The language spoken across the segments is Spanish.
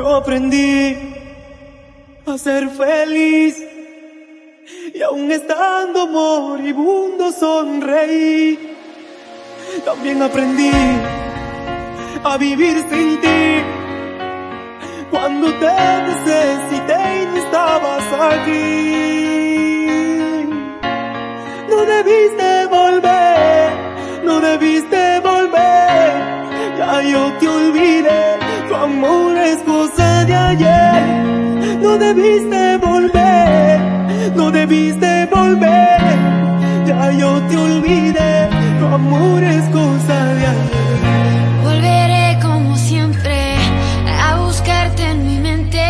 Yo aprendí a ser feliz y aún estando moribundo sonreí. También aprendí a vivir sin ti cuando te necesité y no estabas aquí. No debiste volver, no debiste volver, ya yo te olvidé, tu amor es cosa de ayer. No debiste volver, no debiste volver, ya yo te olvidé, tu amor es cosa de ayer. Volveré como siempre a buscarte en mi mente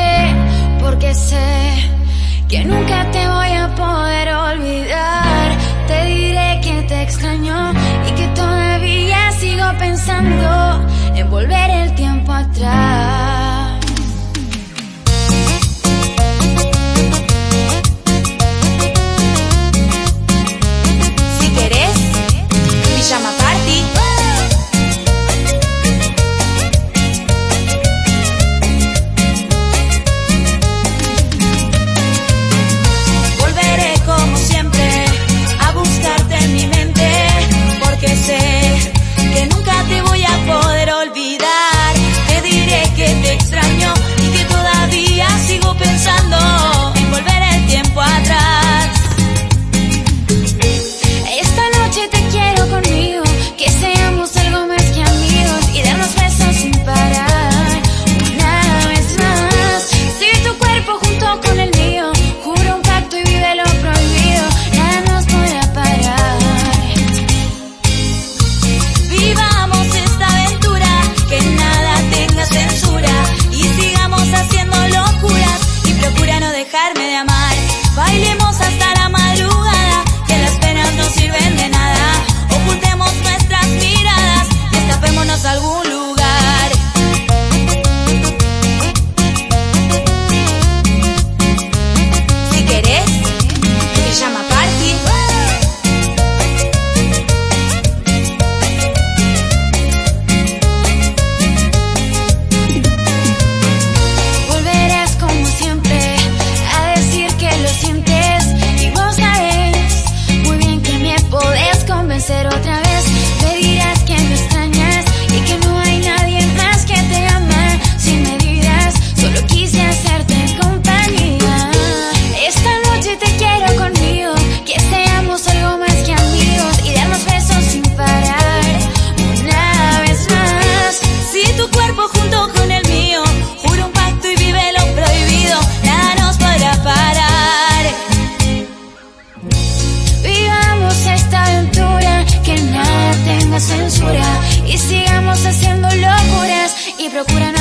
porque sé que nunca te voy a poder olvidar. Te diré que te extraño y que todavía sigo pensando en volver el tiempo atrás. Dejarme de amar. Bailemos hasta la madrugada, procura no